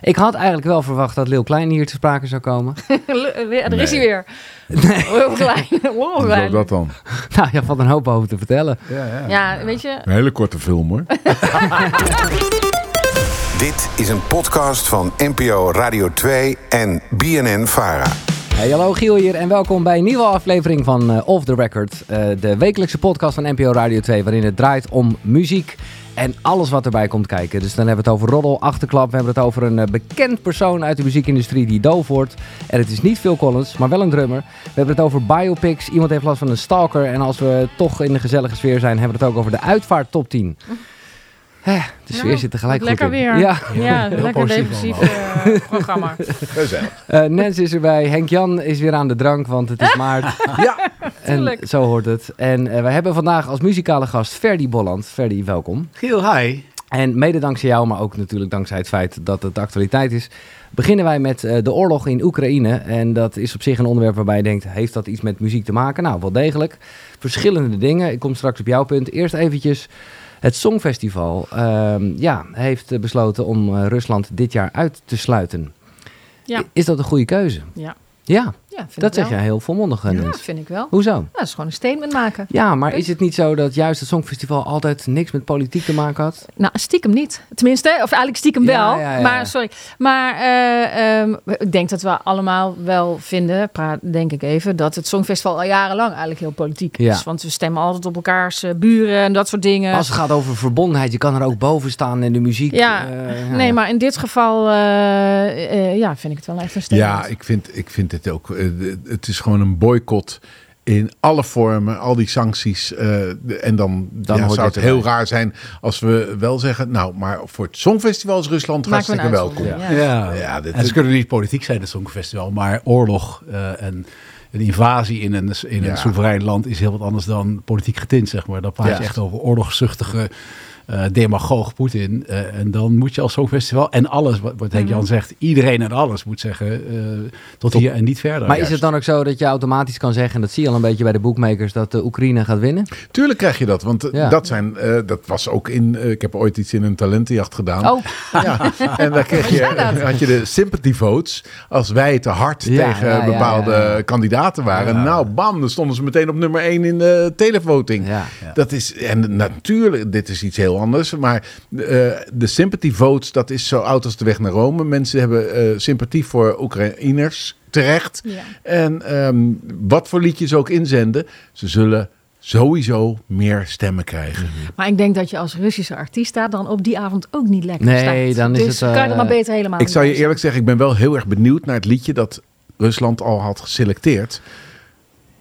Ik had eigenlijk wel verwacht dat Leeuw Klein hier te sprake zou komen. er is hij weer. Nee. Heel klein. Hoe klein. dat dan? nou, je valt een hoop over te vertellen. Ja, ja. Ja, weet je. Een hele korte film hoor. Dit is een podcast van NPO Radio 2 en BNN Vara. Hey, hallo Giel hier en welkom bij een nieuwe aflevering van eh, Off The Record. eh, de wekelijkse podcast van NPO Radio 2 waarin het draait om muziek en alles wat erbij komt kijken. Dus dan hebben we het over roddel, achterklap. We hebben het over een eh, bekend persoon uit de muziekindustrie die doof wordt. En het is niet Phil Collins, maar wel een drummer. We hebben het over biopics. Iemand heeft last van een stalker. En als we toch in de gezellige sfeer zijn, hebben we het ook over de uitvaart top 10. Hè, de sfeer Nou, zit er gelijk goed lekker in. weer. Ja. Ja, lekker positief depressief eh, programma. Gezellig. Eh, Nens is erbij. Henk-Jan is weer aan de drank, want het is maart. Ja, En Tuurlijk. zo hoort het. En eh, we hebben vandaag als muzikale gast Ferdy Bolland. Ferdy, welkom. Giel, hi. En mede dankzij jou, maar ook natuurlijk dankzij het feit dat het de actualiteit is, beginnen wij met eh, de oorlog in Oekraïne. En dat is op zich een onderwerp waarbij je denkt, heeft dat iets met muziek te maken? Nou, wel degelijk. Verschillende dingen. Ik kom straks op jouw punt. Eerst eventjes het Songfestival. ehm, ja, heeft eh, besloten om eh, Rusland dit jaar uit te sluiten. Ja. Is dat een goede keuze? Ja, Ja, ja vind dat ik zeg wel. jij heel volmondig, Ja, Nens. vind ik wel. Hoezo? Ja, dat is gewoon een statement maken. Ja, maar is het niet zo dat juist het Songfestival altijd niks met politiek te maken had? Nou, stiekem niet. Tenminste, of eigenlijk stiekem Ja, wel. ja, ja. Maar sorry. Maar eh, ehm, ik denk dat we allemaal wel vinden, praat, denk ik even, dat het Songfestival al jarenlang eigenlijk heel politiek Ja. is. Want we stemmen altijd op elkaars eh, buren en dat soort dingen. Als het gaat over verbondenheid, je kan er ook boven staan in de muziek. Ja, eh, nee, maar in dit geval eh, eh, ja, vind ik het wel echt een statement. ja ik, vind, ik vind het ook. Eh, het is gewoon een boycott in alle vormen, al die sancties. eh, en dan, Dan ja, zou het heel raar zijn als we wel zeggen... nou, maar voor het Songfestival is Rusland een hartstikke welkom. Ja. Ja, Ja, dit- en ze kunnen niet politiek zijn, het Songfestival, maar oorlog eh, en een invasie in een, in een Ja. soeverein land is heel wat anders dan politiek getint, zeg maar. Dan praat Ja. je echt over oorlogszuchtige eh demagoog Poetin. eh, en dan moet je als Songfestival en alles, wat, wat Henk Jan zegt, iedereen en alles moet zeggen, eh, tot hier en niet verder. Maar is het dan ook zo dat je automatisch kan zeggen, en dat zie je al een beetje bij de bookmakers, dat de Oekraïne gaat winnen? Tuurlijk krijg je dat, want Ja. dat zijn, eh, dat was ook in, ik heb ooit iets in een talentenjacht gedaan. Oh, Ja, en daar kreeg je, had je de sympathy votes. Als wij te hard Ja, tegen ja, bepaalde ja, ja. kandidaten waren. Ja. Nou, bam, dan stonden ze meteen op nummer 1 in de televoting. Ja. Dat is, en natuurlijk, dit is iets heel anders. Maar eh, de sympathy votes, dat is zo oud als de weg naar Rome. Mensen hebben eh, sympathie voor Oekraïners, terecht. ja. En ehm, wat voor liedjes ook inzenden, ze zullen sowieso meer stemmen krijgen. Maar ik denk dat je als Russische artiest daar dan op die avond ook niet lekker Nee, staat. dan is dus het, kan je er eh, maar beter helemaal Ik zou je eerlijk zeggen, ik ben wel heel erg benieuwd naar het liedje dat Rusland al had geselecteerd.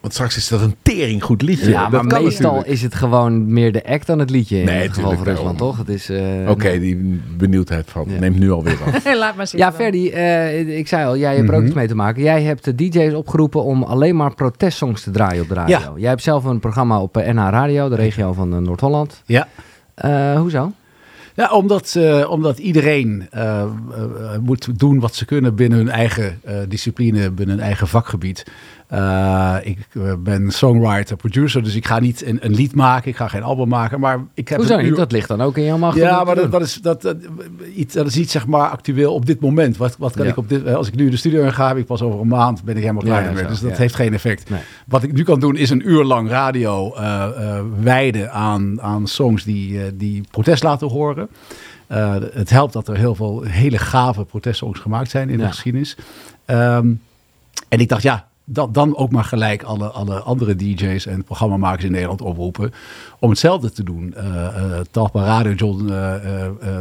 Want straks is dat een tering goed liedje. Ja, maar dat meestal natuurlijk. is het gewoon meer de act dan het liedje in Nee, het geval van Rusland, toch? Het is, eh, Oké, die benieuwdheid van Ja. neemt nu alweer af. Laat maar zitten. Ja, dan. Ferdy, eh, ik zei al, jij hebt er ook Mhm. iets mee te maken. Jij hebt de DJ's opgeroepen om alleen maar protestsongs te draaien op de radio. Ja. Jij hebt zelf een programma op eh, NH Radio, de regio van eh, Noord-Holland. Ja. Eh, hoezo? Ja, omdat, eh, omdat iedereen eh, eh, moet doen wat ze kunnen binnen hun eigen eh, discipline, binnen hun eigen vakgebied. Eh, ik eh, ben songwriter, producer, dus ik ga niet een, een lied maken, ik ga geen album maken, maar ik heb Hoezo een niet? uur- Dat ligt dan ook in jouw macht. ja, maar dat, is, dat, dat, iets, dat is iets zeg maar actueel op dit moment. Wat, wat kan Ja. ik op dit, als ik nu de studio in ga, heb ik pas over een maand ben ik helemaal klaar Ja, zo, Dus dat ja. heeft geen effect. Nee. Wat ik nu kan doen is een uur lang radio eh, eh, wijden aan, aan songs die, eh, die protest laten horen. Eh, het helpt dat er heel veel hele gave protestsongs gemaakt zijn in de geschiedenis. Ehm, en ik dacht, ja, dan, dan ook maar gelijk alle, alle andere DJ's en programmamakers in Nederland oproepen om hetzelfde te doen. Uh, uh, Talpa Radio, John uh,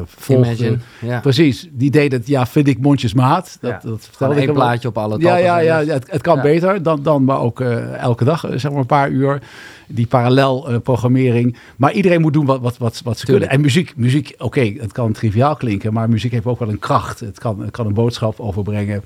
volgde. Imagine, ja. Precies, die deed het, ja, vind ik mondjesmaat. Dat, Ja. dat vertelde ik ook. plaatje op alle Ja, ja, ja, talpazenders. het, het kan Ja. beter dan, dan maar ook elke dag, zeg maar een paar uur. Die parallel programmering. Maar iedereen moet doen wat, wat, wat, wat ze Tuurlijk. kunnen. En muziek, muziek oké, het kan triviaal klinken, maar muziek heeft ook wel een kracht. Het kan, het kan een boodschap overbrengen.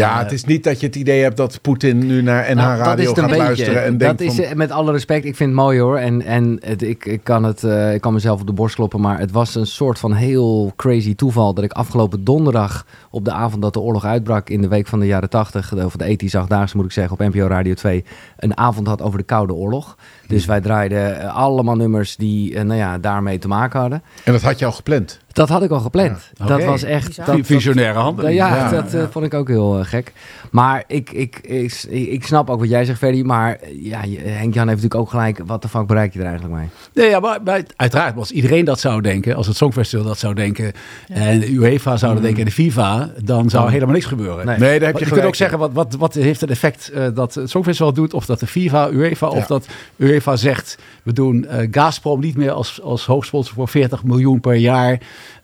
Ja, het is niet dat je het idee hebt dat Poetin nu naar NH Nou, Radio gaat beetje. luisteren en dat denkt is, van... eh, met alle respect, ik vind het mooi hoor. En, en het, ik, ik, kan het, eh, ik kan mezelf op de borst kloppen. Maar het was een soort van heel crazy toeval dat ik afgelopen donderdag op de avond dat de oorlog uitbrak in de week van de jaren 80, of de ethische achtdaagse moet ik zeggen, op NPO Radio 2, een avond had over de Koude Oorlog. Dus wij draaiden eh, allemaal nummers die eh, nou ja, daarmee te maken hadden. En dat had je al gepland. Dat had ik al gepland. Ja, Dat was echt... Dat, Visionaire handeling. ja, Ja, dat eh, vond ik ook heel gek. Maar ik, ik, ik, ik snap ook wat jij zegt, Ferdy. Maar ja, Henk-Jan heeft natuurlijk ook gelijk. Wat de fuck bereik je er eigenlijk mee? Nee, ja, maar, maar uiteraard, als iedereen dat zou denken, als het Songfestival dat zou denken, en de UEFA zou dat denken en de FIFA, dan zou helemaal niks gebeuren. Nee. Nee, daar heb je je kunt ook zeggen, wat, wat, wat heeft het effect dat het Songfestival doet, of dat de FIFA, UEFA, of dat UEFA zegt, we doen eh Gazprom niet meer als, als hoofdsponsor voor 40 miljoen per jaar.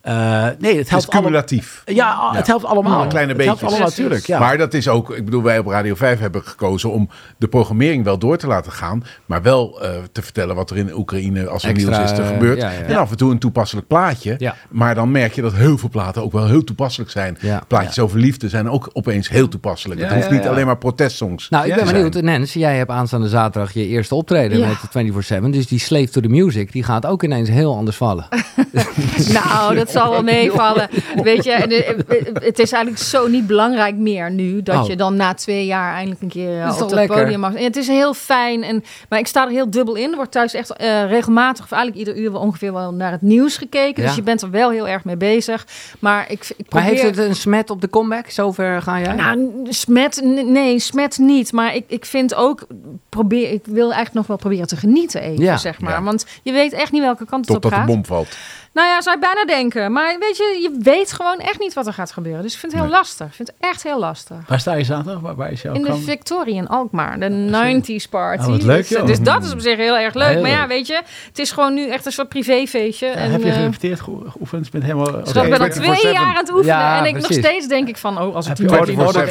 Eh, nee, het Het is helpt allemaal. cumulatief. Ja, het helpt allemaal. Ja, kleine het allemaal natuurlijk. Ja. Maar dat is ook, ik bedoel, wij op Radio 5 hebben gekozen om de programmering wel door te laten gaan, maar wel eh, te vertellen wat er in Oekraïne als er Extra, nieuws is er eh, gebeurt. ja, ja. En af en toe een toepasselijk plaatje. Ja. Maar dan merk je dat heel veel platen ook wel heel toepasselijk zijn. Ja. Plaatjes over liefde zijn ook opeens heel toepasselijk. Ja, het hoeft ja, niet ja. alleen maar protestsongs. Nou, ik Ja, ben benieuwd. Nens, jij hebt aanstaande zaterdag je eerste optreden Ja. met de 24-7. Dus die Slave to the Music, die gaat ook ineens heel anders vallen. Nou, dat zal wel meevallen. Weet je, en, eh, eh, het is eigenlijk zo niet belangrijk meer nu dat Oh. je dan na twee jaar eindelijk een keer eh, Dat op het lekker? podium mag. En het is heel fijn. En, maar ik sta er heel dubbel in. Er wordt thuis echt eh, regelmatig, of eigenlijk ieder uur wel ongeveer wel naar het nieuws gekeken. Ja. Dus je bent er wel heel erg mee bezig. Maar ik, ik Maar probeer... heeft het een smet op de comeback? Zover ga jij? Nou, smet, nee, smet niet. Maar ik, ik vind ook, probeer, ik wil eigenlijk nog wel proberen te genieten even, Ja. zeg maar. Ja. Want je weet echt niet welke kant het op Totdat de gaat. bom valt. Nou ja, zou je bijna denken. Maar weet je, je weet gewoon echt niet wat er gaat gebeuren. Dus ik vind het heel lastig. Ik vind het echt heel lastig. Waar sta je zaterdag? Waar, waar is jouw In de? Victoria in Alkmaar, de 90s party. Oh, wat leuk, dus, joh. dus dat is op zich heel erg leuk. Heel maar ja, leuk. weet je, het is gewoon nu echt een soort privéfeestje. Ja, en, heb je eh, gerepeteerd, ge- geoefend? Je bent helemaal... dus ik ben al 24/7. twee jaar aan het oefenen. Ja, en ik nog steeds denk ik van, oh, als ik Heb die je oh, het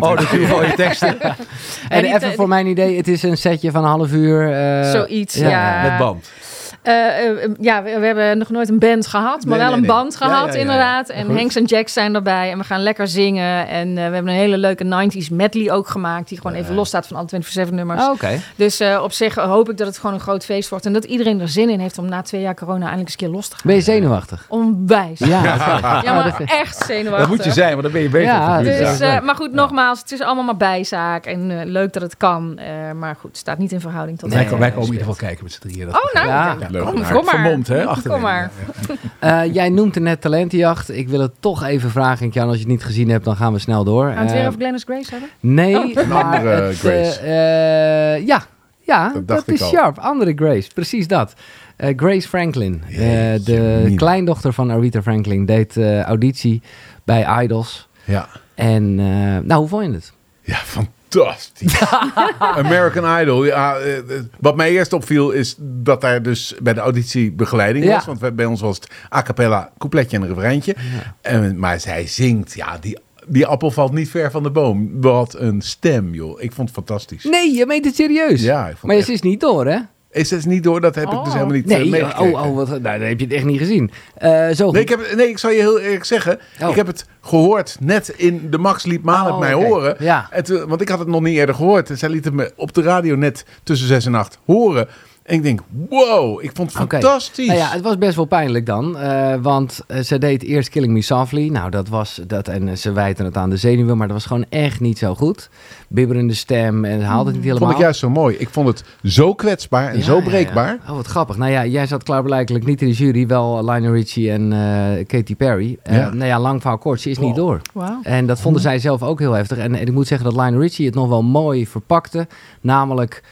oh, van je teksten? En even voor mijn idee, het is een setje van een half uur. eh, Zoiets, ja. Met band. Eh, eh, ja, we, we hebben nog nooit een band gehad, maar Nee, wel nee, een band gehad, ja, ja, ja. inderdaad. En. Hanks en Jack zijn erbij en we gaan lekker zingen. En eh, we hebben een hele leuke 90s medley ook gemaakt, die gewoon even los staat van alle 24-7 nummers. Oh, Oké. Dus eh, op zich hoop ik dat het gewoon een groot feest wordt en dat iedereen er zin in heeft om na twee jaar corona eindelijk eens een keer los te gaan. Ben je zenuwachtig? Onwijs. Ja. Ja, maar echt zenuwachtig. Dat moet je zijn, want dan ben je. Ja, buurt. Dus, eh, maar goed, nogmaals, het is allemaal maar bijzaak. En eh, leuk dat het kan. eh, maar goed, het staat niet in verhouding tot... Wij, Nee, komen- wij komen in ieder geval kijken met z'n drieën. Dat Oh, nou, Ja. ja. Kom, kom maar. Vermomd, hè? Achterin. Kom maar. Eh, jij noemt net talentenjacht. Ik wil het toch even vragen, Henk-Jan. Als je het niet gezien hebt, dan gaan we snel door. Gaan we het weer Eh, over Glennis Grace hebben? Nee, Oh. maar andere het, Grace. eh, eh, ja, ja Dat dat, dacht ik is al. sharp. Andere Grace, precies dat. Eh, Grace Franklin, Jeetje, de kleindochter van Aretha Franklin, deed eh, auditie bij Idols. Ja. En eh, nou, hoe vond je het? Ja, fantastisch. American Idol. Ja, eh, eh, wat mij eerst opviel is dat daar dus bij de auditie begeleiding Ja. was. Want bij ons was het a cappella, coupletje en een refreintje. En, maar zij zingt, ja, die, die appel valt niet ver van de boom. Wat een stem, joh. Ik vond het fantastisch. Nee, je meent het serieus. Ja, ik vond maar het is niet door, hè? Is het niet door? Dat heb ik dus Oh. helemaal niet eh, Nee, meegekregen. oh, oh, wat, nou, dan heb je het echt niet gezien. Eh, zo Nee ik, heb, nee, ik zal je heel eerlijk zeggen. Oh. Ik heb het gehoord net in de Max liet Maan het Oh, mij horen. Ja. En toen- want ik had het nog niet eerder gehoord. En zij liet het me op de radio net tussen 6 en 8 horen. En ik denk, wow, ik vond het fantastisch. Nou ja, het was best wel pijnlijk dan. eh, want eh, ze deed eerst Killing Me Softly. Nou, dat was dat. En eh, ze wijten het aan de zenuwen. Maar dat was gewoon echt niet zo goed. Bibberende stem. En ze haalde het niet helemaal. vond ik juist zo mooi. Ik vond het zo kwetsbaar en Ja, zo breekbaar. ja. Oh, wat grappig. Nou ja, jij zat klaarblijkelijk niet in de jury. Wel Lionel Richie en eh, Katy Perry. Eh, Ja. Nou ja, lang verhaal kort. Ze is niet door. Wauw. En dat vonden zij zelf ook heel heftig. En, en ik moet zeggen dat Lionel Richie het nog wel mooi verpakte. Namelijk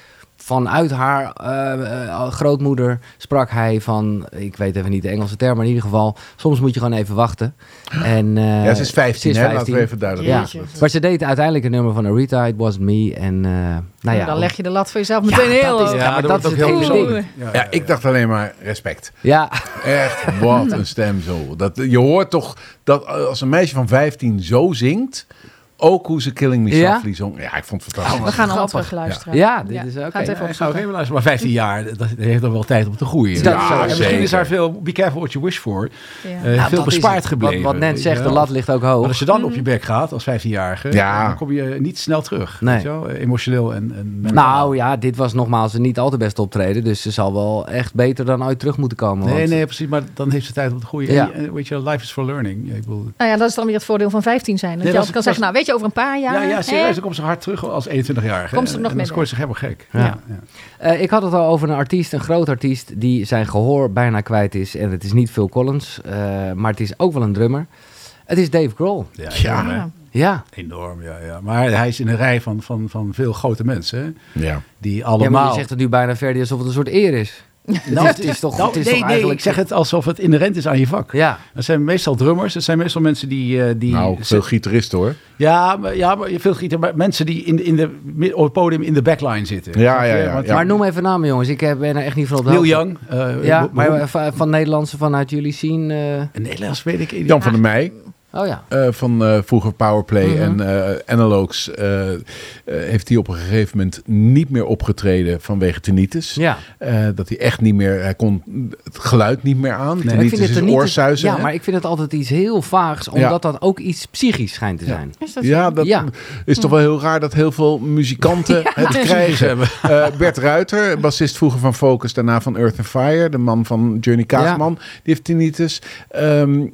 vanuit haar eh, eh, grootmoeder sprak hij van... Ik weet even niet de Engelse term, maar in ieder geval... Soms moet je gewoon even wachten. En, eh, Ja, ze is 15, ze hè? Laten we even duidelijk Ja, maar ze deed uiteindelijk een nummer van Aretha, It Wasn't Me. En eh, nou ja, dan leg je de lat voor jezelf Ja, meteen heel dat is- hoog. ja, maar dat is het hele Oeh. ding. Ja, ik dacht alleen maar respect. Ja, Echt, wat een stem zo. Dat, je hoort toch dat als een meisje van 15 zo zingt... Ook hoe ze Killing Me Ja? Softly zong. Ja, ik vond het fantastisch. We gaan Grappig. terug luisteren. ja dit is oké. Ga het even Ja, ik even luisteren. Maar 15 jaar, dat heeft nog wel tijd om te groeien. Dat Ja, en misschien is daar veel, be careful what you wish for, Ja. eh, Nou, veel bespaard gebleven. Wat, wat net weet zegt, de lat ligt ook Maar hoog. als je dan op je bek gaat als 15-jarige, Ja. dan kom je niet snel terug. Nee. Weet je wel? Emotioneel en, en mentaal. Nou ja, dit was nogmaals een niet al te best optreden. Dus ze zal wel echt beter dan ooit terug moeten komen. Nee, want- nee, precies. Maar dan heeft ze tijd om te groeien. Ja. En, en weet je, life is for learning. Ik bedoel, Nou ja, dat is dan weer het voordeel van 15 zijn. Dat je altijd kan zeggen, nou weet beetje over een paar jaar. Ja, ja, serieus. Dan komt ze hard terug als 21-jarige. Komt ze En- nog en dan scoort ze zich helemaal gek. Ja. Ja. Ja. Eh, ik had het al over een artiest, een groot artiest, die zijn gehoor bijna kwijt is. En het is niet Phil Collins, eh, maar het is ook wel een drummer. Het is Dave Grohl. Ja, Ja. enorm? Ja. Ja. Enorm, ja, ja. Maar hij is in een rij van, van, van veel grote mensen. Hè? Ja. Die ja, allemaal... maar je zegt het nu bijna verder alsof het een soort eer is. Nou, het is, toch, nou, het is nee, toch nee, eigenlijk... ik zeg het alsof het inherent is aan je vak. Ja, Dat zijn meestal drummers. Dat zijn meestal mensen die... eh, die Nou, veel gitaristen hoor. ja, maar, ja, maar veel gieter, maar mensen die in, de- in de, op het podium in de backline zitten. Ja, ja, ja, Want ja. maar noem even namen jongens, ik eh, ben er echt niet van op de Neil. Young. eh, Ja, maar van, van Nederlandse vanuit jullie zien... eh, Nederlands weet ik... Jan van der Meij. Oh ja. eh, van eh, vroeger Powerplay Mhm. en eh Analogs eh, eh, heeft hij op een gegeven moment niet meer opgetreden vanwege tinnitus. Ja. Eh, dat hij echt niet meer, hij kon het geluid niet meer aan. Nee. Tinnitus is oorsuizen. Ja, hè? maar ik vind het altijd iets heel vaags, omdat Ja. dat ook iets psychisch schijnt te Ja. zijn. Is dat Ja, dat Ja. is toch wel heel raar dat heel veel muzikanten het krijgen. Eh, Bert Ruiter, bassist vroeger van Focus, daarna van Earth and Fire. De man van Journey Kaagman, die heeft tinnitus. Ehm, eh,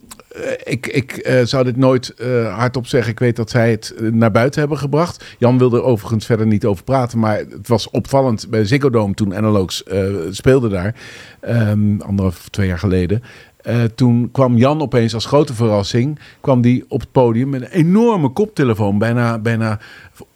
ik ik eh, zou dit nooit eh, hardop zeggen. Ik weet dat zij het eh, naar buiten hebben gebracht. Jan wilde er overigens verder niet over praten. Maar het was opvallend bij Ziggo Dome toen Analogs eh speelde daar. ehm, anderhalf, twee jaar geleden. Eh, toen kwam Jan opeens als grote verrassing. kwam die op het podium met een enorme koptelefoon. Bijna, bijna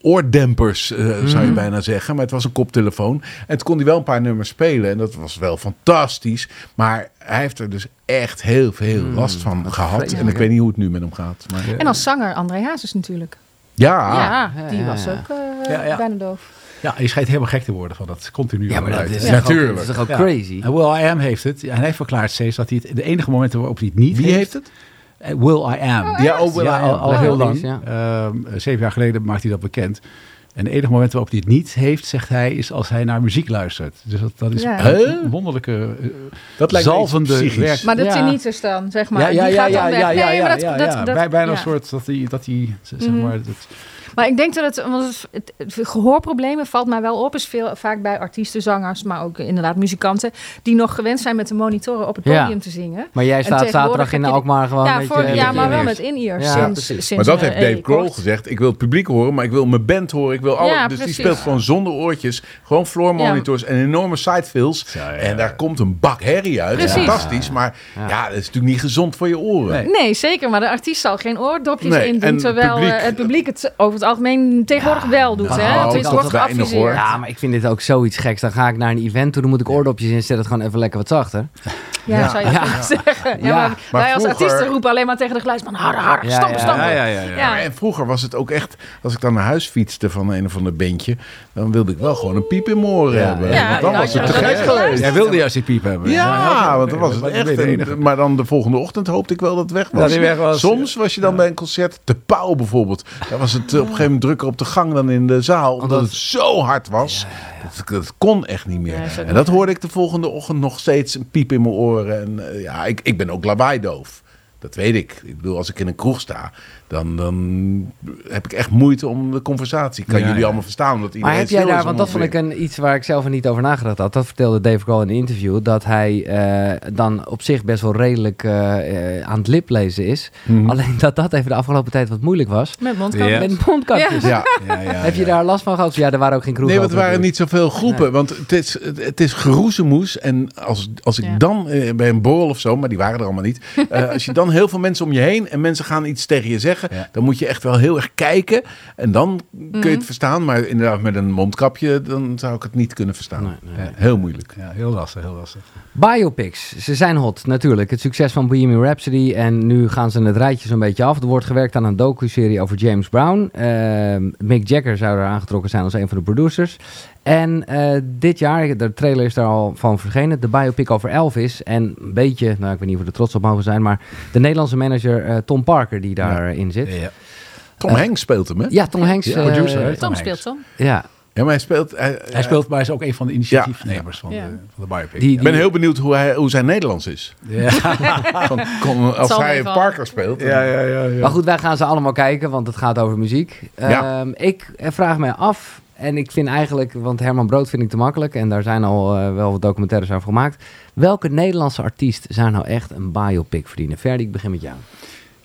oordempers, eh, zou je bijna zeggen. Maar het was een koptelefoon. En toen kon hij wel een paar nummers spelen. En dat was wel fantastisch. Maar hij heeft er dus echt heel veel last van gehad. En ik weet niet hoe het nu met hem gaat. Maar, En als zanger André Hazes natuurlijk. ja, die was ook eh, Ja, ja. bijna doof. Ja, je schijnt helemaal gek te worden van dat continu. Ja, maar dat is, Ja, toch ook- natuurlijk. dat is toch ook Ja. crazy? En Will I Am heeft het. En hij verklaart steeds dat hij het de enige momenten waarop hij het niet wie heeft het? Eh, Will I Am. Ja, oh, Will ja, I al, Am. al Ja, heel lang. is, ja. Ehm, zeven jaar geleden maakte hij dat bekend. En de enige moment waarop hij het niet heeft, zegt hij, is als hij naar muziek luistert. Dus dat, dat is Ja. een wonderlijke, eh, Dat lijkt me zalvende werk. Maar dat Ja. hij niet is dan, zeg maar. ja, ja, die ja, gaat ja, dan weg. ja, ja, nee, ja, maar dat, ja, dat, ja. dat- Bij, bijna ja. een soort dat hij, dat hij zeg Mhm. maar, dat, Maar ik denk dat het, want het, het, het gehoorproblemen valt mij wel op, is veel, vaak bij artiesten, zangers, maar ook inderdaad muzikanten, die nog gewend zijn met de monitoren op het Ja. podium te zingen. Maar jij staat zaterdag in Alkmaar gewoon ja, met voor, je- ja, maar wel met in-ears. Ja, sinds, Maar dat heeft Dave eh, Grohl kort. gezegd. Ik wil het publiek horen, maar ik wil mijn band horen. Ik wil alle, Ja, dus die speelt gewoon zonder oortjes. Gewoon floor monitors en enorme sidefills. Ja, ja, ja. En daar komt een bak herrie uit. Precies. Fantastisch. Maar Ja. ja. dat is natuurlijk niet gezond voor je oren. Nee. Nee, zeker. Maar de artiest zal geen oordopjes Nee, in en doen. Terwijl publiek- eh, het publiek het over het algemeen tegenwoordig wel doet. nou, hè? dat Het is wordt geadviseerd. Ja, maar ik vind dit ook zoiets geks. Dan ga ik naar een event toe, dan moet ik oordopjes in, zet het gewoon even lekker wat zachter. Ja, Ja. zou je kunnen zeggen. Ja, Ja. maar Maar wij als vroeger- artiesten roepen alleen maar tegen de geluidsman harder, harder, Ja, stampen, ja, stampen. ja, ja, ja, ja. Ja. En vroeger was het ook echt, als ik dan naar huis fietste van een of ander bandje, dan wilde ik wel gewoon een piep in mijn oren Ja, hebben. ja. want dan Ja, was ja, het te ja, gek ja. geweest. Jij wilde juist die piep hebben. Ja, want dan was het maar echt. een- maar dan de volgende ochtend hoopte ik wel dat het weg was. Dat hij weg was. Soms was je dan bij een concert, te Pauw bijvoorbeeld. Daar was het eh, op een gegeven moment drukker op de gang dan in de zaal. Omdat Omdat- het zo hard was. Dat, dat kon echt niet meer. Ja, en dat hoorde ik de volgende ochtend nog steeds een piep in mijn oren. En eh, ja, ik, ik ben ook lawaaidoof. Dat weet ik. Ik bedoel, als ik in een kroeg sta, dan, dan heb ik echt moeite om de conversatie. Kan Ja, jullie ja. allemaal verstaan. Omdat Maar iedereen heb jij daar, want dat vond ik een, iets waar ik zelf er niet over nagedacht had. Dat vertelde Dave Grohl in een interview. Dat hij eh, dan op zich best wel redelijk eh, eh, aan het liplezen is. Mhm. Alleen dat dat even de afgelopen tijd wat moeilijk was. Met mondkapje. Ja. Met mondkapjes. Ja. Ja, ja, Heb je ja. daar last van gehad? Ja, er waren ook geen kroegen. Nee, want er waren niet zoveel groepen. Want het is, het is geroezemoes. En als, als ik Ja. dan eh, bij een borrel of zo, maar die waren er allemaal niet. eh, als je dan heel veel mensen om je heen en mensen gaan iets tegen je zeggen, Ja. dan moet je echt wel heel erg kijken. En dan kun je Mhm. het verstaan. Maar inderdaad, met een mondkapje, dan zou ik het niet kunnen verstaan. Nee, nee. Ja, heel moeilijk. Ja, heel lastig, heel lastig. Biopics, ze zijn hot natuurlijk. Het succes van Bohemian Rhapsody en nu gaan ze het rijtje zo'n beetje af. Er wordt gewerkt aan een docu-serie over James Brown. Ehm, Mick Jagger zou er aangetrokken zijn als een van de producers. En eh, dit jaar, de trailer is daar al van verschenen, de biopic over Elvis. En een beetje, nou ik weet niet of we er trots op mogen zijn, maar de Nederlandse manager eh, Tom Parker die daarin zit. Ja. Tom Eh, Hanks speelt hem, hè? Ja, Tom Hanks. Ja, eh, producer? Tom Tom speelt. Tom. ja, Ja, maar hij speelt... Hij, Hij speelt, maar hij is ook een van de initiatiefnemers van, Ja. de, van de biopic. Die- Ik ben heel benieuwd hoe, hij, hoe zijn Nederlands is. Ja. Van, kon- als hij. Parker speelt. Ja, ja, ja, ja. Maar goed, wij gaan ze allemaal kijken, want het gaat over muziek. Ja. Ehm, ik eh, vraag mij af, en ik vind eigenlijk, want Herman Brood vind ik te makkelijk, en daar zijn al eh, wel wat documentaires over gemaakt. Welke Nederlandse artiest zou nou echt een biopic verdienen? Ferdi, ik begin met jou.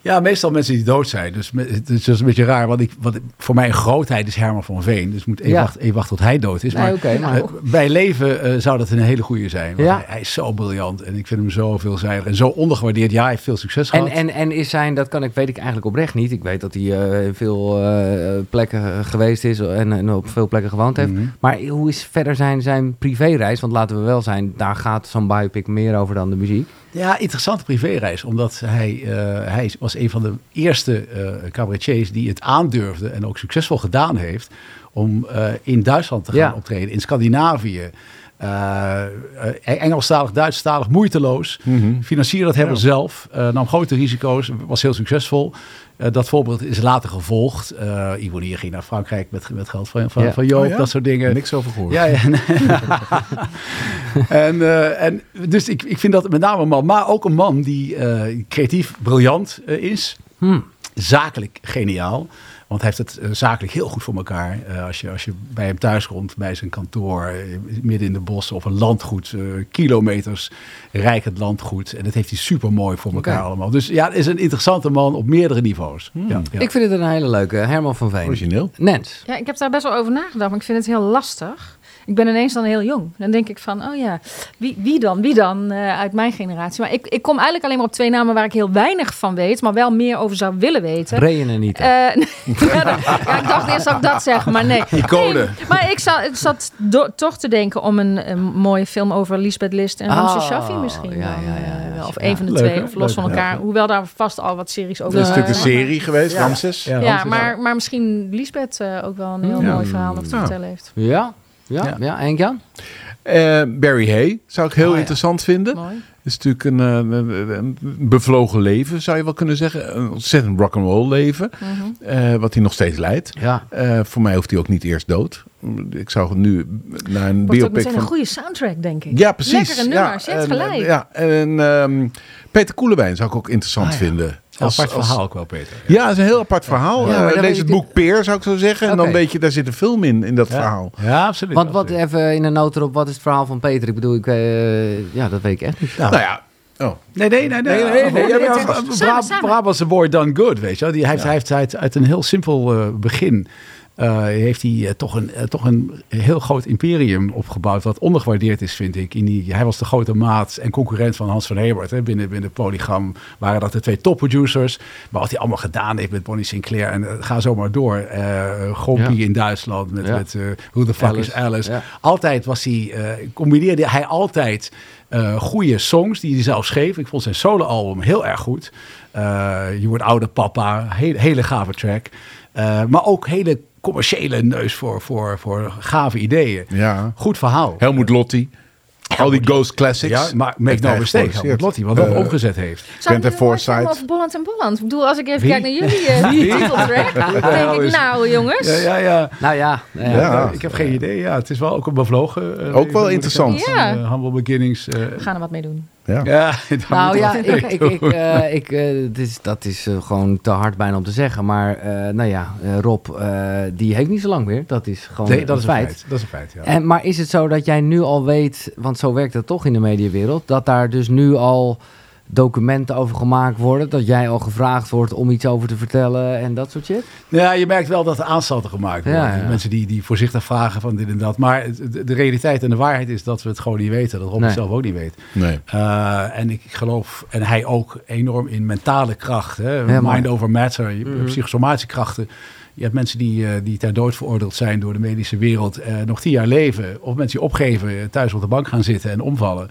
Ja, meestal mensen die dood zijn. Dus het is dus een beetje raar. Want ik, wat, voor mij een grootheid is Herman van Veen. Dus moet even, Ja. wachten, even wachten tot hij dood is. Nee, Maar eh, bij leven eh, zou dat een hele goede zijn. Want Ja. hij, hij is zo briljant. En ik vind hem zo veelzijdig. En zo ondergewaardeerd. Ja, hij heeft veel succes En, gehad. en, en is zijn, dat kan ik, weet ik eigenlijk oprecht niet. Ik weet dat hij eh, veel eh, plekken geweest is en, en op veel plekken gewoond heeft. Mhm. Maar hoe is verder zijn, zijn privéreis? Want laten we wel zijn, daar gaat zo'n biopic meer over dan de muziek. Ja, interessante privéreis. Omdat hij, eh, hij was een van de eerste eh cabaretiers die het aandurfde en ook succesvol gedaan heeft om eh, in Duitsland te gaan Ja. optreden, in Scandinavië. eh, Engelstalig, Duitsstalig, moeiteloos. Financierde dat helemaal zelf. nam grote risico's. Was heel succesvol. Eh, dat voorbeeld is later gevolgd. Uh, ging naar Frankrijk met, met geld van, van, Ja. van Joop, Oh ja? dat soort dingen. Niks over gehoord. Ja, ja. en, eh, en dus ik, ik vind dat met name een man, maar ook een man die eh, creatief briljant eh, is. Hmm. Zakelijk geniaal. Want hij heeft het eh, zakelijk heel goed voor elkaar. Eh, als, je, als je bij hem thuis komt, bij zijn kantoor, eh, midden in de bossen of een landgoed, eh, kilometers rijk het landgoed. En dat heeft hij super mooi voor elkaar allemaal. Dus ja, het is een interessante man op meerdere niveaus. Ja, ja. Ik vind het een hele leuke Herman van Veen. Origineel. Nens. Ja, ik heb daar best wel over nagedacht, maar ik vind het heel lastig. Ik ben ineens dan heel jong. Dan denk ik van, oh ja, wie, wie dan? Wie dan eh, uit mijn generatie? Maar ik, ik kom eigenlijk alleen maar op twee namen waar ik heel weinig van weet, maar wel meer over zou willen weten. Ray en niet. Eh, ja, dat- ja, ik dacht eerst dat ik dat zeg, maar nee. Icone. Nee, maar ik zat, ik zat do- toch te denken om een, een mooie film over Lisbeth List en Ramse Ah, Shaffi misschien. ja, ja, eh, ja. Of Ja. een van de Leuk, twee, of los van elkaar. ja. Hoewel daar vast al wat series over Dat is natuurlijk een serie geweest, Ramses. Ja, Ja, Ramses, maar, maar misschien Lisbeth eh, ook wel een heel Ja. mooi verhaal nog te Ja. vertellen heeft. Ja, ja, ja. Ja. En Jan? Eh, Barry Hay zou ik heel Oh, ja. interessant vinden. Mooi. is natuurlijk een, eh, een, bevlogen leven, zou je wel kunnen zeggen. Een ontzettend rock'n'roll leven, Mhm. eh, wat hij nog steeds leidt. Ja. Voor mij hoeft hij ook niet eerst dood. Ik zou nu naar een Wordt biopic van... een goede soundtrack, denk ik. Ja, precies. Lekkere nummers, en, gelijk. Ja, en ehm, Peter Koelewijn zou ik ook interessant Ah, ja. vinden. Als, apart verhaal ook wel, Peter. Ja, het is een heel apart verhaal. Ja, Eh, lees het boek Peer, zou ik zo zeggen. En dan weet je, daar zit een film in, in dat Ja. verhaal. Ja, absoluut. Want wat absoluut. even in een noot erop, wat is het verhaal van Peter? Ik bedoel, ik, eh, ja, dat weet ik echt niet. Nou, Nou ja, oh. Nee, nee, nee. nee, Nee, nee, nee. Brabantse boy done good, weet je wel. Die, hij, heeft, hij heeft uit, uit een heel simpel eh, begin... eh, heeft hij eh, toch, een, eh, toch een heel groot imperium opgebouwd... wat ondergewaardeerd is, vind ik. In die, hij was de grote maat en concurrent van Hans van Hebert. Hè. Binnen, binnen Polygram waren dat de twee topproducers. Maar wat hij allemaal gedaan heeft met Bonnie Sinclair... en ga zo maar door. Gompie Ja. in Duitsland met, Ja. met Who the Fuck Alice. is Alice. Ja. Altijd was hij, combineerde hij altijd eh goede songs die hij zelf schreef. Ik vond zijn soloalbum heel erg goed. Je wordt oude papa, hele, hele gave track. Maar ook hele commerciële neus voor, voor, voor gave ideeën. Ja. Goed verhaal. Helmoet Lotti. Al die Ghost Classics. Ja, maar make no mistake. Helmut Lotti, wat dat Eh, omgezet heeft. Forsyth. hebben over Bolland en Bolland? Ik bedoel, als ik even Wie? kijk naar jullie eh, titeltrack, dan denk ik, nou jongens. Ja, ja, ja. Nou ja, nou ja. Ja. ik heb geen idee. Ja, het is wel ook een bevlogen. eh, Ook wel interessant. Ja. Humble beginnings. eh, We gaan er wat mee doen. Ja. Nou ja, ik, ik, ik, eh, ik, eh, is, dat is eh, gewoon te hard bijna om te zeggen. Maar eh, nou ja, eh, Rob, eh, die heeft niet zo lang meer. Dat is gewoon Nee, dat is een feit. Dat is een feit, ja. En, maar is het zo dat jij nu al weet, want zo werkt het toch in de mediawereld, dat daar dus nu al documenten over gemaakt worden, dat jij al gevraagd wordt om iets over te vertellen en dat soort shit? Ja, je merkt wel dat er aanstalten gemaakt worden. Ja, ja. Mensen die, die voorzichtig vragen van dit en dat. Maar de, de realiteit en de waarheid is dat we het gewoon niet weten. Dat Rob Nee. zelf ook niet weet. Nee. Uh, en ik geloof, en hij ook, enorm in mentale kracht. Hè? Mind over matter, Mhm. psychosomatische krachten. Je hebt mensen die, eh, die ter dood veroordeeld zijn door de medische wereld, eh, nog tien jaar leven. Of mensen die opgeven, eh, thuis op de bank gaan zitten en omvallen.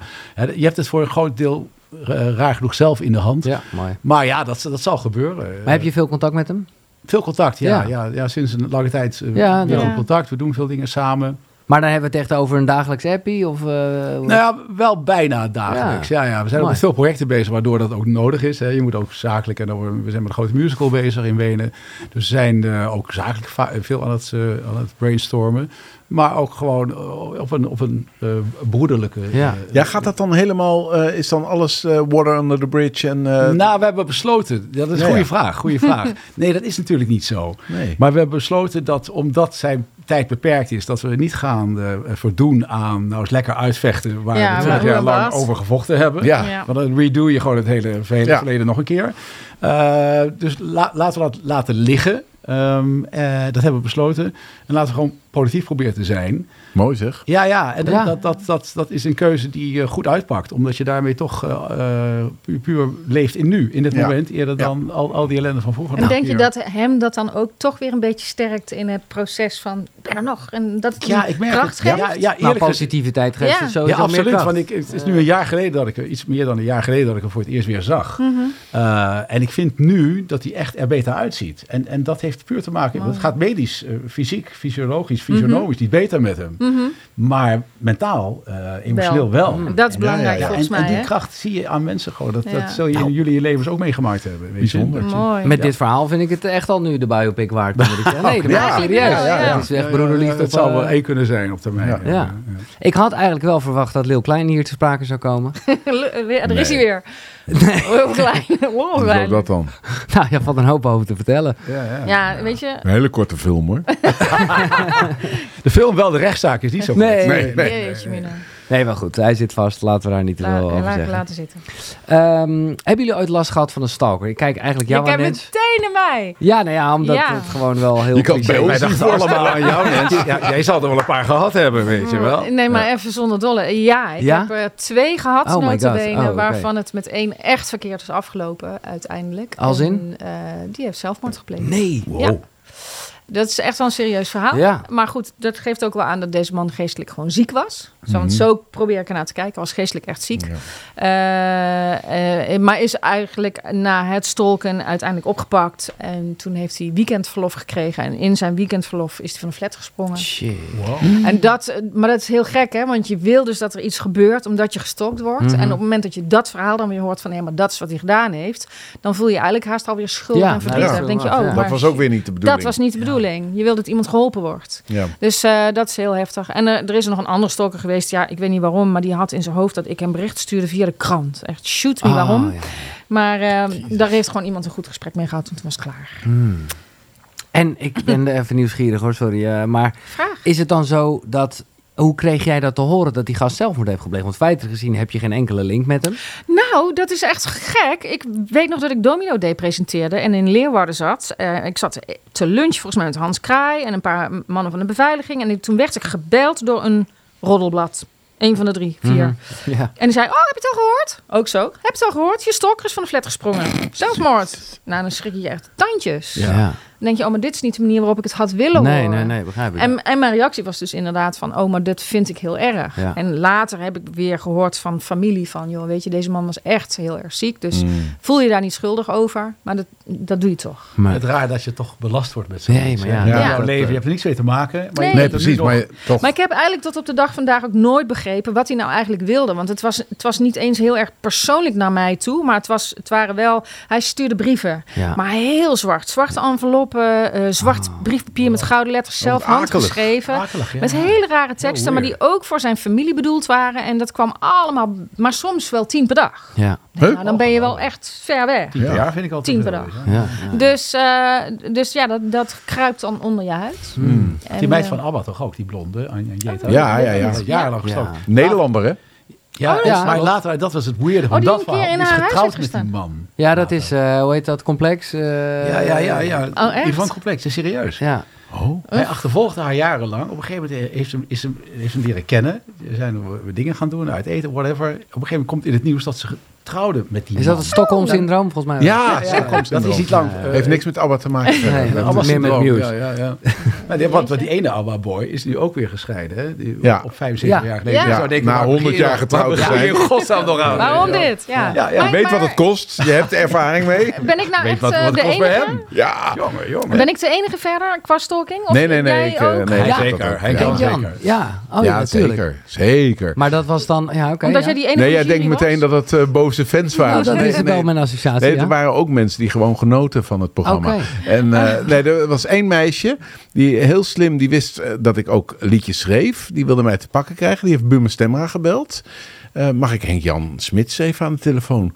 Je hebt het voor een groot deel eh, raar genoeg zelf in de hand. Ja, mooi. Maar ja, dat, dat zal gebeuren. Maar heb je veel contact met hem? Veel contact, ja. Ja. ja. ja, sinds een lange tijd Ja, weer ja. contact. We doen veel dingen samen. Maar dan hebben we het echt over een dagelijks appie? Of, eh, Nou ja, wel bijna dagelijks. Ja. Ja, We zijn ook met veel projecten bezig, waardoor dat ook nodig is. Hè. Je moet ook zakelijk, en dan, we zijn met een grote musical bezig in Wenen. Dus we zijn eh, ook zakelijk veel aan het, eh, aan het brainstormen. Maar ook gewoon op een, op een eh, broederlijke... Ja. Ja, gaat dat dan helemaal, eh, is dan alles eh, water under the bridge en... eh, nou, we hebben besloten, dat is een Ja, goede ja. vraag, goede vraag. Nee, dat is natuurlijk niet zo. nee. Maar we hebben besloten dat omdat zijn tijd beperkt is, dat we niet gaan uh, voldoen aan nou eens lekker uitvechten waar Ja, we 20 maar jaar lang was? over gevochten hebben. Ja. Ja. Want dan redo je gewoon het hele verleden, Ja. verleden nog een keer. Eh, dus la- laten we dat laten liggen. Ehm, eh, dat hebben we besloten. En laten we gewoon politiek proberen te zijn. Mooi zeg. Ja, ja. En dat, Ja. Dat, dat, dat, dat is een keuze die eh, goed uitpakt. Omdat je daarmee toch eh, eh, puur, puur leeft in nu. In dit Ja. moment. Eerder Ja. dan al, al die ellende van vroeger. En denk je dat hem dat dan ook toch weer een beetje sterkt in het proces van, ben er nog. En dat het Ja, ik merk kracht het. Ja, geeft? ja, ja, Nou, eerlijk gezegd- positiviteit geeft Ja. het sowieso Ja, absoluut. meer kracht. Want ik, het is nu een jaar geleden dat ik er iets meer dan een jaar geleden dat ik hem voor het eerst weer zag. Mhm. Uh, en ik vind nu dat hij echt er beter uitziet. En, en dat heeft puur te maken. Het gaat medisch, fysiek, fysiologisch, fysionomisch niet beter met hem. Mhm. Maar mentaal, eh, emotioneel wel. En dat is belangrijk ja, ja. volgens en, mij. en die hè? kracht zie je aan mensen gewoon. Dat, Ja. dat zul je in jullie je levens ook meegemaakt hebben. Weet Bijzonder. Dat Mooi. Met Ja. dit verhaal vind ik het echt al nu de biopic waard. moet ik zeggen. Nee, dat Ja. is serieus. Ja, ja, ja. Het is echt broederliefde. Het zal eh, wel één kunnen zijn op termijn. Ja. Ja. Ik had eigenlijk wel verwacht dat Leeuw Klein hier te sprake zou komen. Weer- Er is hij Nee. Heel klein. Heel Hoe klein. dat dan? nou, je valt een hoop over te vertellen. Ja, ja. Ja, weet je. Een hele korte film hoor. De film wel, de rechtszaak is niet zo Nee. kort. Nee, nee. Jeetje, mina. Nee, maar goed. Hij zit vast. Laten we daar niet te veel over laat- zeggen. laten zitten. Ehm, hebben jullie ooit last gehad van een stalker? Ik kijk eigenlijk jou aan, kijkt Nens. meteen naar mij. Ja, nou ja, omdat Ja. het gewoon wel heel Je kan bij ons is. Wij niet dachten allemaal aan jou, Nens. Ja, jij zal er wel een paar gehad hebben, weet je wel. Nee, maar even zonder dolle. Ja, ik Ja? heb er twee gehad, Oh notabene, Oh, waarvan het met één echt verkeerd is afgelopen uiteindelijk. Als in? En, eh, die heeft zelfmoord gepleegd. Nee. Ja. Dat is echt wel een serieus verhaal. Ja. Maar goed, dat geeft ook wel aan dat deze man geestelijk gewoon ziek was. Zo, Mhm. Want zo probeer ik ernaar te kijken. Hij was geestelijk echt ziek. Ja. Eh, eh, maar is eigenlijk na het stolken uiteindelijk opgepakt. En toen heeft hij weekendverlof gekregen. En in zijn weekendverlof is hij van een flat gesprongen. Shit. En dat, eh, maar dat is heel gek, hè? Want je wil dus dat er iets gebeurt omdat je gestokt wordt. Mhm. En op het moment dat je dat verhaal dan weer hoort van... hé, maar dat is wat hij gedaan heeft... dan voel je eigenlijk haast alweer schuld Ja, en nou, verdriet. Dan denk je, oh, maar Dat was ook weer niet de bedoeling. dat was niet de bedoeling. Je wil dat iemand geholpen wordt. Ja. Dus eh, dat is heel heftig. En eh, er is nog een andere stalker geweest. Ja, ik weet niet waarom, maar die had in zijn hoofd dat ik hem bericht stuurde via de krant. Echt, shoot me Ah, waarom. ja. Maar eh, daar heeft gewoon iemand een goed gesprek mee gehad en toen was het klaar. Hmm. En ik ben even nieuwsgierig hoor, sorry. maar Vraag. is het dan zo dat... Hoe kreeg jij dat te horen dat die gast zelfmoord heeft gepleegd? Want feitelijk gezien heb je geen enkele link met hem. Nou, dat is echt gek. Ik weet nog dat ik Domino Day presenteerde en in Leeuwarden zat. Eh, ik zat te lunch volgens mij met Hans Kraai en een paar mannen van de beveiliging. En ik- toen werd ik gebeld door een roddelblad. Eén van de drie, vier. Mhm. Ja. En die zei, oh, heb je het al gehoord? Ook zo. Heb je het al gehoord? Je stalker is van de flat gesprongen. Zelfmoord. Nou, dan schrik je je echt tandjes. Ja. Dan denk je, oh, maar dit is niet de manier waarop ik het had willen Nee, horen. nee, nee, begrijp ik. En, en mijn reactie was dus inderdaad van, oh, maar dit vind ik heel erg. Ja. En later heb ik weer gehoord van familie van, joh, weet je, deze man was echt heel erg ziek. Dus Mm. voel je daar niet schuldig over, maar dat, dat doe je toch. Maar- Het raar dat je toch belast wordt met zo'n Nee, maar ja. jouw leven, je hebt er niks mee te maken. Maar Nee. je Nee, hebt nu precies. nog- Maar je- toch. Maar ik heb eigenlijk tot op de dag vandaag ook nooit begrepen wat hij nou eigenlijk wilde. Want het was, het was niet eens heel erg persoonlijk naar mij toe. Maar het, was, het waren wel. Hij stuurde brieven. Ja. Maar heel zwart. Zwarte eh, zwart Ah. briefpapier met gouden letters. Zelf akelig. handgeschreven. Akelig, ja. Met hele rare teksten. maar die ook voor zijn familie bedoeld waren. En dat kwam allemaal. Maar soms wel tien per dag. Ja. Huh? Nou, dan ben je wel echt ver weg. Tien per Ja. jaar vind ik altijd Tien per dag. ja. Ja, ja. Dus, eh, dus ja, dat, dat kruipt dan onder je huid. Hmm. En, Die meid eh, van ABBA toch ook, die blonde? Ja, ja, ja. Jarenlang gestoken. Ja. Nederlander hè? Ja, Oh, ja. maar later, dat was het weirde van Oh, dat verhaal. in is getrouwd heeft met die man. Ja, dat is, eh, hoe heet dat, complex? eh, Ja, ja, ja. ja. Oh, echt? Complex, is serieus. Ja. Oh. Hij achtervolgde haar jarenlang. Op een gegeven moment heeft ze hem, is hem, heeft ze hem leren kennen. Er zijn we dingen gaan doen, uit eten, whatever. Op een gegeven moment komt in het nieuws dat ze trouwde met die Is dat het Stockholm-syndroom volgens mij? Ja, Ja, ja, dat is niet lang. eh, Heeft niks met ABBA te maken. Nee, dat meer met Muse. Ja, ja, ja. maar die, want, die ene ABBA-boy is nu ook weer gescheiden. Hè? Die, Ja. Op 75 Ja. jaar geleden. Ja. Zou denken, Na waar 100 begin je jaar getrouwd Waar te begin je zijn. in godsnaam nog aan? Waarom Ja. dit? Ja. Ja, ja. Je Maar- weet wat het kost. Je hebt er ervaring mee. Ben ik nou Weet echt wat, eh, wat de het kost bij enige? hem? Ja. Jongen, jongen. Ben ik de enige verder qua stalking? Of Nee, nee, nee. eh, zeker, hij Ja. kan Henk Jan. zeker. Ja, oh, ja, natuurlijk. zeker. Zeker. Maar dat was dan, ja oké. Omdat jij die enige Nee, jij denkt meteen dat het eh, fans waren. Oh, dat nee, is nee. wel mijn associatie, Nee, ja. er waren ook mensen die gewoon genoten van het programma. En eh, nee, er was één meisje die heel slim, die wist eh, dat ik ook liedjes schreef. Die wilde mij te pakken krijgen. Die heeft Buma Stemra gebeld. eh, mag ik Henk-Jan Smits even aan de telefoon?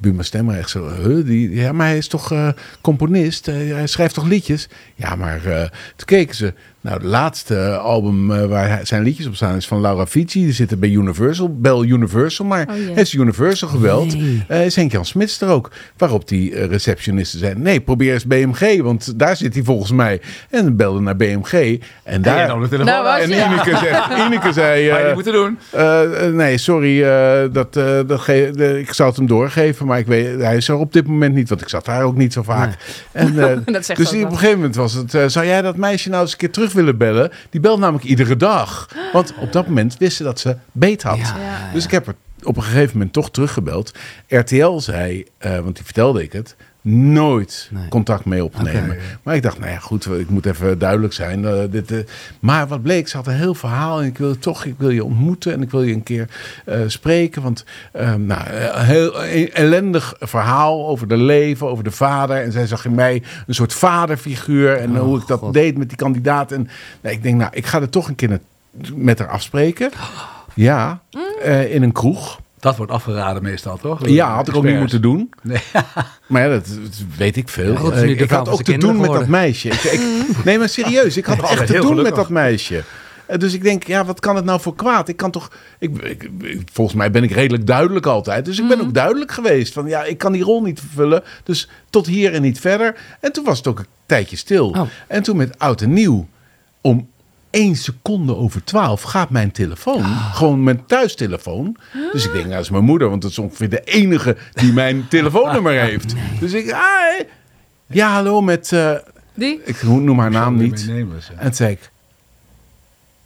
Buma Stemmer echt zo, huh, die, ja, maar hij is toch componist? Hij schrijft toch liedjes? Ja, maar toen keken ze. Nou, de laatste album eh, waar zijn liedjes op staan is van Laura Fici. Die zitten bij Universal, Bel Universal. Maar Oh, heeft Universal geweld? Nee. Eh, is Henk-Jan Smits er ook? Waarop die eh, receptionisten zei, nee, probeer eens BMG, want daar zit hij volgens mij. En belde naar BMG. En daar... En dan de telefoon. Nou, was en Ineke zei, Ineke zei je moeten doen. nee, sorry, eh, dat, eh, dat ge- de- ik zou het hem doorgeven, maar ik weet, hij is er op dit moment niet, want ik zat daar ook niet zo vaak. En, eh, Dat zegt dus op een gegeven moment was het, zou jij dat meisje nou eens een keer terug willen bellen? Die belt namelijk iedere dag. Want op dat moment wist ze dat ze beet had. Ja, Ja. Dus ik heb er op een gegeven moment toch teruggebeld. RTL zei, eh, want die vertelde ik het, nooit Nee. contact mee opnemen. Maar ik dacht, nou ja, goed, ik moet even duidelijk zijn. eh, dit, eh, maar wat bleek, ze had een heel verhaal en ik wil toch, ik wil je ontmoeten en ik wil je een keer eh, spreken. Want eh, nou, een heel een ellendig verhaal over de leven, over de vader. En zij zag in mij een soort vaderfiguur en Oh, hoe ik dat God. deed met die kandidaat. En nou, ik denk, nou, ik ga er toch een keer met haar afspreken. Ja, eh, in een kroeg. Dat wordt afgeraden meestal, toch? Ja, had ik ook niet moeten doen. Nee. Maar ja, dat, dat weet ik veel. Ja, goed, Eh, ik had ook te doen met dat meisje. Ik, ik- nee, maar serieus, ik had echt te doen met dat meisje. Eh, Dus ik denk, ja, wat kan het nou voor kwaad? Ik kan toch, ik, volgens mij ben ik redelijk duidelijk altijd. Dus ik ben ook duidelijk geweest van, ja, ik kan die rol niet vervullen. Dus tot hier en niet verder. En toen was het ook een tijdje stil. Oh. En toen met oud en nieuw, om één seconde over twaalf gaat mijn telefoon. Gewoon mijn thuistelefoon. Dus ik denk, dat is mijn moeder, want dat is ongeveer de enige die mijn telefoonnummer heeft. Dus ik, ja, hallo, met, eh, Die? ik noem haar naam niet. En toen zei ik,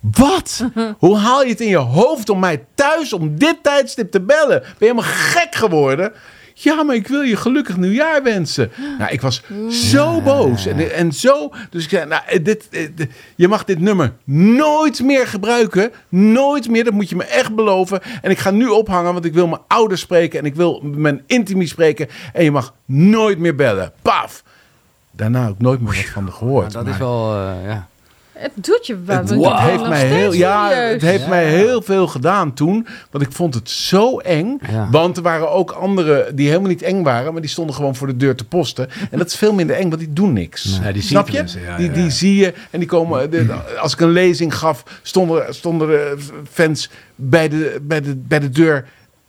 wat? Hoe haal je het in je hoofd om mij thuis om dit tijdstip te bellen? Ben je helemaal gek geworden? Ja, maar ik wil je gelukkig nieuwjaar wensen. Nou, ik was zo boos. En, en zo. Dus ik zei, nou, eh, dit, eh, dit- je mag dit nummer nooit meer gebruiken. Nooit meer. Dat moet je me echt beloven. En ik ga nu ophangen, want ik wil mijn ouders spreken. En ik wil mijn intimie spreken. En je mag nooit meer bellen. Paf. Daarna ook nooit meer wat van de gehoord. dat is wel, eh, ja. Het doet je wat. het heeft mij heel, ja, serieus. het heeft mij heel veel gedaan toen. Want ik vond het zo eng. Ja. Want er waren ook anderen die helemaal niet eng waren. Maar die stonden gewoon voor de deur te posten. En dat is veel minder eng, want die doen niks. Ja, die zie Snap je je? mensen, ja, die, ja, die zie je. En die komen. de- als ik een lezing gaf, stonden, stonden de fans bij de, bij de, bij de deur.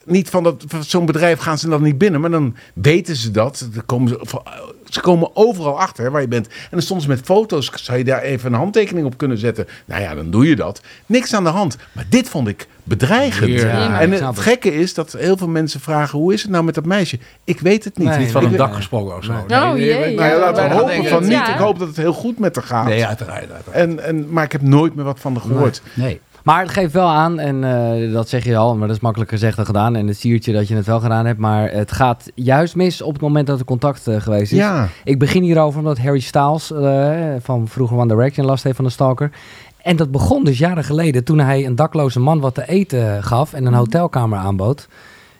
Niet van, dat, van zo'n bedrijf gaan ze dan niet binnen. Maar dan weten ze dat. Dan komen ze, ze komen overal achter waar je bent. En dan ze met foto's. Zou je daar even een handtekening op kunnen zetten? Nou ja, dan doe je dat. Niks aan de hand. Maar dit vond ik bedreigend. Ja, en het gekke is dat heel veel mensen vragen... hoe is het nou met dat meisje? Ik weet het niet. Nee, Niet van Ik een dak gesproken of zo. Oh, jee, Nou ja, laten we hopen van niet. Ik hoop dat het heel goed met haar gaat. Nee, uiteraard. uiteraard. En, en, maar ik heb nooit meer wat van haar gehoord. Nee. Maar het geeft wel aan, en eh, dat zeg je al, maar dat is makkelijker gezegd dan gedaan. En het siertje dat je het wel gedaan hebt. Maar het gaat juist mis op het moment dat er contact eh, geweest is. Ja. Ik begin hierover omdat Harry Styles eh, van vroeger One Direction last heeft van een stalker. En dat begon dus jaren geleden toen hij een dakloze man wat te eten gaf en een hotelkamer aanbood.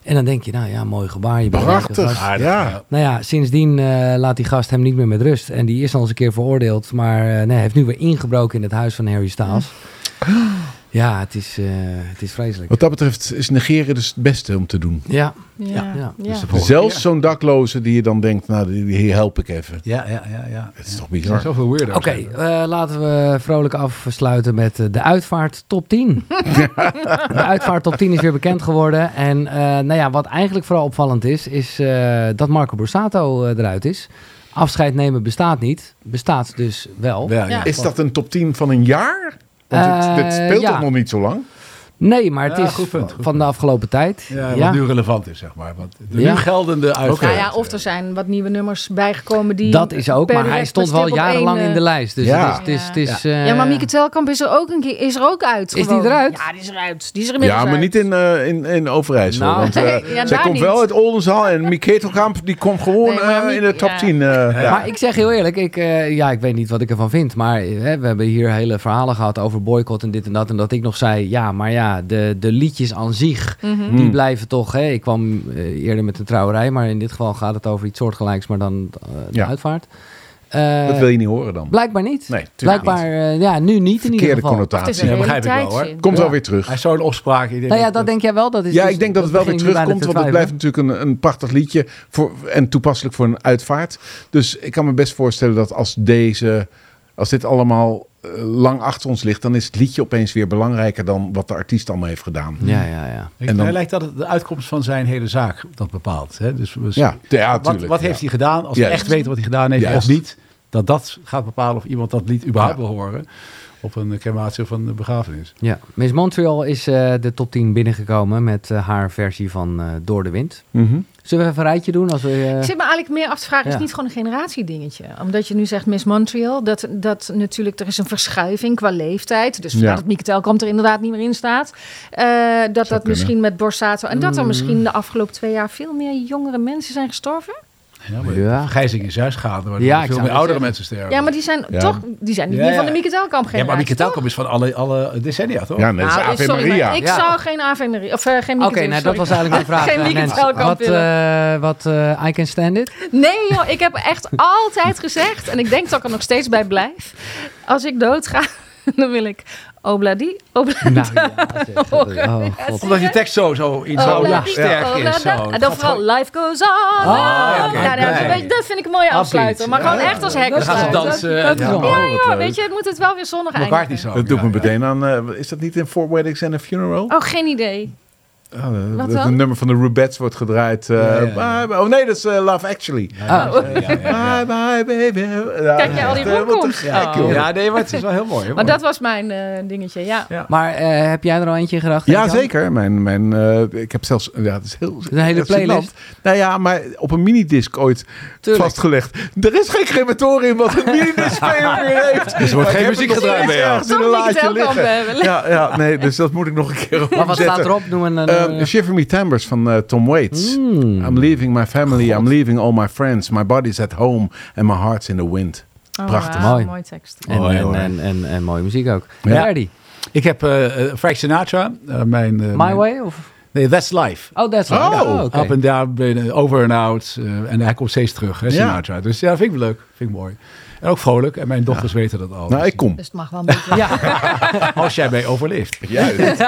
En dan denk je, nou ja, mooi gebaar. Je. Prachtig. Aardig, Ja. Nou ja, sindsdien eh, laat die gast hem niet meer met rust. En die is al eens een keer veroordeeld. Maar eh, nee, heeft nu weer ingebroken in het huis van Harry Styles. Ja, het is, eh, het is vreselijk. Wat dat betreft is negeren dus het beste om te doen. Ja, Ja. Ja. Ja. Dus volgende Zelfs zo'n dakloze die je dan denkt, nou, die, die help ik even. Ja, ja, ja. ja. Het is toch Er bizar. zijn zoveel weirdo's. oké. eh, laten we vrolijk afsluiten met eh, de uitvaart top 10. de uitvaart top 10 is weer bekend geworden. En eh, nou ja, wat eigenlijk vooral opvallend is, is eh, dat Marco Borsato eruit is. Afscheid nemen bestaat niet. Bestaat dus wel. Ja. Is dat een top 10 van een jaar? Want het, Eh, dit speelt ja. toch nog niet zo lang? Nee, maar het Ja, is goed punt, goed van de afgelopen tijd. Ja, wat nu relevant is, zeg maar. Want de Ja. nu geldende uitvaart. Nou ja, of er zijn wat nieuwe nummers bijgekomen die... Dat is ook, maar hij stond wel jarenlang in eh, de lijst. Dus Ja. het is... Het is, het is Ja, eh, maar Mieke Telkamp is er ook een keer is er ook uit. Is die eruit? Ja, die is eruit. Die is er inmiddels Ja, maar uit. niet in, eh, in, in Overijssel. Nou. want eh, Ja, zij daar komt niet. wel uit Oldenzaal en Miketelkamp die komt gewoon Nee, eh, in Mieke- de top ja. 10. eh, ja. Maar ik zeg heel eerlijk, ik, eh, ja, ik weet niet wat ik ervan vind. Maar eh, we hebben hier hele verhalen gehad over boycott en dit en dat. En dat ik nog zei, ja, maar ja, de, de liedjes aan zich, Mhm. die blijven toch... Hè, ik kwam eh, eerder met een trouwerij, maar in dit geval gaat het over iets soortgelijks, maar dan eh, de Ja. uitvaart. Eh, Dat wil je niet horen dan. Blijkbaar niet. Nee, tuurlijk Blijkbaar, eh, ja, nu niet in ieder geval. Connotatie. Ja, begrijp ik wel, hoor. Komt Ja. wel weer terug. Hij is zo'n opspraak. Nou ja, dat denk jij wel. Dat is Ja, dus- ik denk dat het wel weer terugkomt, te want het blijft natuurlijk een, een prachtig liedje voor, en toepasselijk voor een uitvaart. Dus ik kan me best voorstellen dat als deze, als dit allemaal eh, lang achter ons ligt, dan is het liedje opeens weer belangrijker dan wat de artiest allemaal heeft gedaan. Ja, ja, ja. En dan- Hij lijkt dat het de uitkomst van zijn hele zaak dat bepaalt. Hè? Dus, dus Ja, ja, wat, wat ja. heeft hij gedaan? Als we echt weten wat hij gedaan heeft Juist. of niet, dat dat gaat bepalen of iemand dat lied überhaupt Ja. wil horen op een crematie of een begrafenis. ja. Miss Montreal is eh, de top 10 binnengekomen met eh, haar versie van eh, Door de Wind. Mhm. Zullen we even een rijtje doen? Als we, eh, Ik zit me eigenlijk meer af te vragen, is het niet gewoon een generatiedingetje? Omdat je nu zegt Miss Montreal, dat, dat natuurlijk, er is een verschuiving qua leeftijd. Dus Ja. dat Mieke Telkamp er inderdaad niet meer in staat. Eh, dat dat kunnen. misschien met Borsato... En dat er Mm. misschien de afgelopen twee jaar veel meer jongere mensen zijn gestorven. Ja, maar Ja. de vergrijzing is juist gaande, waar Ja, veel meer oudere zeggen. mensen sterven. Ja, maar die zijn Ja. toch... Die zijn niet Ja, meer ja. van de Mieke Telkamp Ja, maar. Mieke Telkamp is van alle, alle decennia, toch? Ja, net als Nou, Ave sorry, Maria. maar ik Ja. zou geen Ave Maria... Of eh, geen Mieke Oké, nou, dat was eigenlijk mijn vraag. Geen eh, Mieke. Telkamp Wat, willen. eh, wat eh, I Can Stand It? Nee joh, ik heb echt altijd gezegd, en ik denk dat ik er nog steeds bij blijf. Als ik doodga, dan wil ik obladi, obladi. Nou, ja. Oh, god. Omdat je tekst zo, zo, in zo sterk is. Zo. En dan vooral life goes on. Nou, dat, Nee. vind ik een mooie afsluiter. Maar gewoon echt als hek Dan gaan ze afsluiten. dansen. dat is ja. Oh, joh, weet je, het moet het wel weer zonnig eindigen. zo. Dat doet me Ja, meteen aan. eh, is dat niet in Four Weddings and a Funeral? Oh, geen idee. Oh, dat dan? een nummer van de Rubettes wordt gedraaid. eh, Ja, ja, ja. bye- oh nee, dat is eh, Love Actually. Ah, Bye bye baby. Ja, Kijk jij al die echt, eh, gek, Oh. joh. Ja, nee, maar het is wel heel mooi. heel Maar mooi. dat was mijn eh, dingetje, ja. Ja. Maar eh, heb jij er al eentje gedacht? Ja, zeker. Mijn, mijn, eh, ik heb zelfs... Ja, het is heel... een hele heel playlist. gênant. Nou ja, maar op een minidisc ooit Tuurlijk. vastgelegd. Er is geen crematorium wat een minidisc-speler meer heeft. Dus er wordt geen muziek gedraaid hebben. Ja, ja, nee, dus dat moet ik nog een keer Maar wat staat erop? Noem een... een- Shiver Me Timbers van eh, Tom Waits. Hmm. I'm leaving my family, I'm leaving all my friends. My body's at home and my heart's in the wind. Oh, Prachtig. Mooi. Mooie tekst. en, Mooi, en, en, en, en mooie muziek ook. Ja. Ferdy. Ik heb eh eh, Frank Sinatra. eh, mijn, eh, My mijn- Way? Of? Nee, That's Life. Oh, that's Oh, right. Oh, oké. Up and down, ben- over en out. eh, en hij komt steeds terug, hè, Ja. Sinatra. Dus ja, vind ik leuk. Vind ik mooi. En ook vrolijk. En mijn dochters weten dat al. Nou, Dus ik kom. Dus het mag wel een beetje. Ja. Als jij mij overleeft. Juist.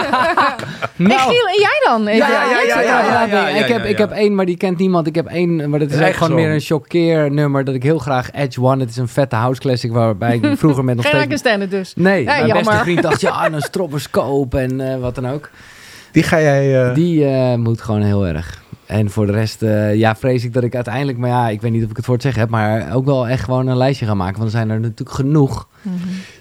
Nou. Giel, en jij dan? Ja, ja, ja, ja, ja, ja, ja, nee, ja, Ik heb, ik heb één, maar die kent niemand. Ik heb één, maar dat is echt gewoon zo. meer een choqueer nummer dat ik heel graag Edge One. Het is een vette house classic waarbij ik vroeger met nog Geen steeds... dus. Nee, mijn beste vriend dacht, ja, een stroboscoop en eh, wat dan ook. Die ga jij... eh, Die eh, moet gewoon heel erg. En voor de rest, eh, ja, vrees ik dat ik uiteindelijk, maar ja, ik weet niet of ik het voor het zeggen heb, maar ook wel echt gewoon een lijstje ga maken. Want er zijn er natuurlijk genoeg.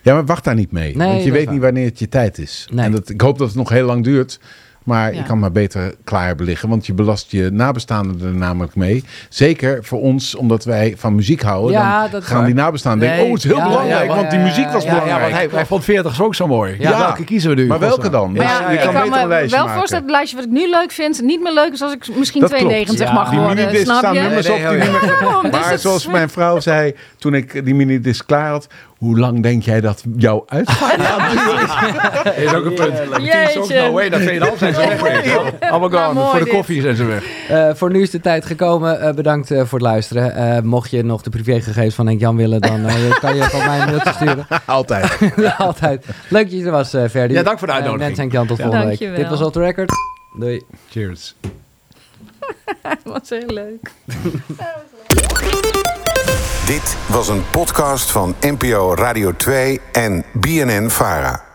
Ja, maar wacht daar niet mee. Nee, want je weet niet wanneer het je tijd is. Nee. En dat, ik hoop dat het nog heel lang duurt. Maar Ja. je kan maar beter klaar hebben liggen. Want je belast je nabestaanden er namelijk mee. Zeker voor ons, omdat wij van muziek houden. Ja, dan dat is gaan waar. die nabestaanden denken, oh, het is heel ja, belangrijk. ja, want die muziek was ja, ja, Ja, belangrijk. want hij, hij vond 40 ook zo mooi. Ja. Ja. Welke kiezen we nu? Maar welke dan? Dus je ik kan kan beter een me lijstje wel maken. voorstellen, het lijstje wat ik nu leuk vind, niet meer leuk is als ik misschien Dat klopt. 92 Ja. mag Die worden. Snap staan nummers op die Maar zoals mijn vrouw zei toen ik die minidisc klaar had. Hoe lang denk jij dat jouw uitvaart gaat duren? is ook een punt. Jeetje. songs, no way, dat 2,5 zijn ze weg. weet je wel. Allemaal Nou, gone. Voor de dit. koffie zijn ze weg. Eh, voor nu is de tijd gekomen. Eh, bedankt eh, voor het luisteren. Eh, mocht je nog de privégegevens van Henk Jan willen, dan eh, kan je van mij een mailtje sturen. Altijd. Altijd. Leuk dat je er was, eh Ferdi. Ja, dank voor de uitnodiging. Nens Henk Jan, tot Ja. volgende week. Dit was Auto Record. Doei. Cheers. Dat was heel leuk. Dit was een podcast van NPO Radio 2 en BNN Vara.